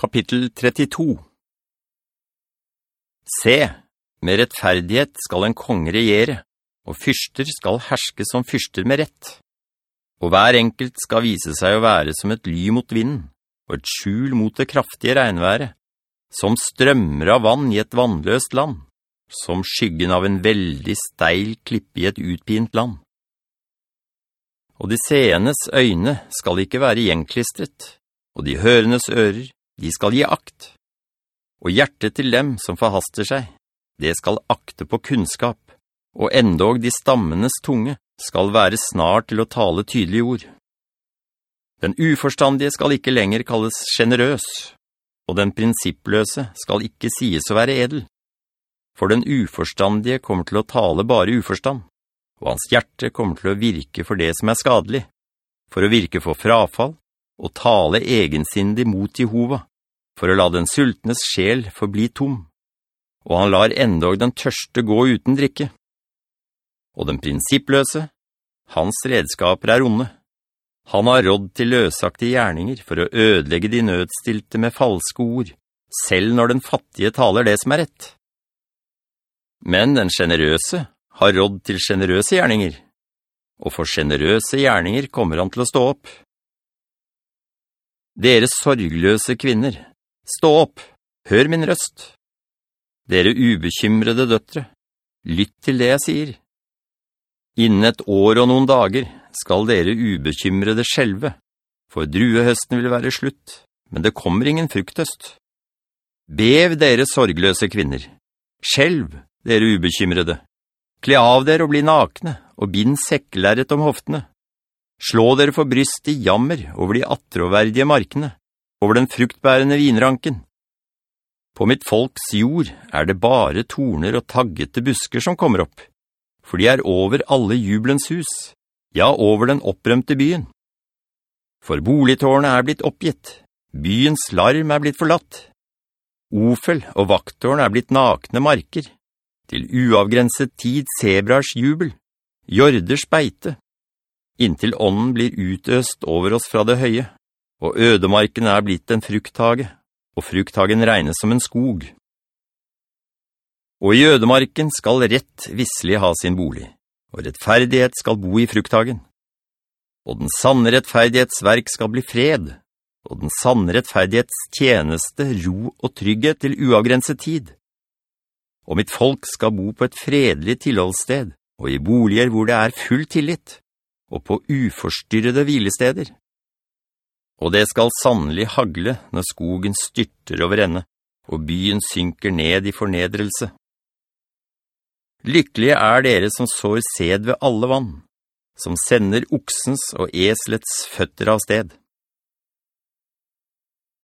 Kapittel 32 Se, med rettferdighet skal en konge regjere, og fyrster skal herske som fyrster med rett. Og hver enkelt skal vise seg å være som et ly mot vinden, og et skjul mot det kraftige regnværet, som strømmer av vann i et vannløst land, som skyggen av en veldig steil klippe i et utpint land. Og de seenes øyne skal ikke være gjenklistret, og de hørendes ører de skal gi akt. Og hjertet til dem som forhaster seg, det skal akte på kunnskap, og endog de stammenes tunge skal være snart til å tale tydelige ord. Den uforstandige skal ikke lenger kalles generøs, og den prinsippløse skal ikke sies å være edel. For den uforstandige kommer til å tale bare uforstand, og hans hjerte kommer til å virke for det som er skadelig, for å virke for frafall, og tale egensindig mot Jehova, for å la den sultnes sjel forbli tom, og han lar endog den tørste gå uten drikke. Og den prinsippløse, hans redskaper er onde. Han har rådd til løsaktige gjerninger for å ødelegge de nødstilte med falske ord, selv når den fattige taler det som er rett. Men den generøse har rådd til generøse gjerninger, og for generøse gjerninger kommer han til å stå opp. Dere sorgløse kvinner, Stå opp, hør min røst. Dere ubekymrede døtre, lytt til det jeg sier. Innen et år og noen dager skal dere ubekymrede skjelve, for druehøsten vil være slutt, men det kommer ingen frukthøst. Bev dere sorgløse kvinner, skjelv dere ubekymrede, kle av dere og bli nakne, og bind sekkelæret om hoftene. Slå dere for bryst i jammer over de atroverdige markene, over den fruktbærende vinranken. På mitt folks jord er det bare torner og taggete busker som kommer opp, for de er over alle jubelens hus, ja, over den opprømte byen. For boligtårnet er blitt oppgitt, byens larm er blitt forlatt. Ofel og vakttårn er blitt nakne marker, til uavgrenset tid sebrars jubel, jorders beite, inntil ånden blir utøst over oss fra det høye og ødemarken er blitt en frukthage, og frukthagen regnes som en skog. Og i ødemarken skal rett visselig ha sin bolig, og rettferdighet skal bo i frukthagen. Og den sanne rettferdighetsverk skal bli fred, og den sanne rettferdighets tjeneste ro og trygghet til uavgrenset tid. Og mitt folk skal bo på et fredelig tilholdssted, og i boliger hvor det er full tillit, og på uforstyrrede hvilesteder og det skal sannelig hagle når skogen styrter over ende, og byen synker ned i fornedrelse. Lykkelige er dere som sår sed ved alle vann, som sender oksens og eslets føtter av sted.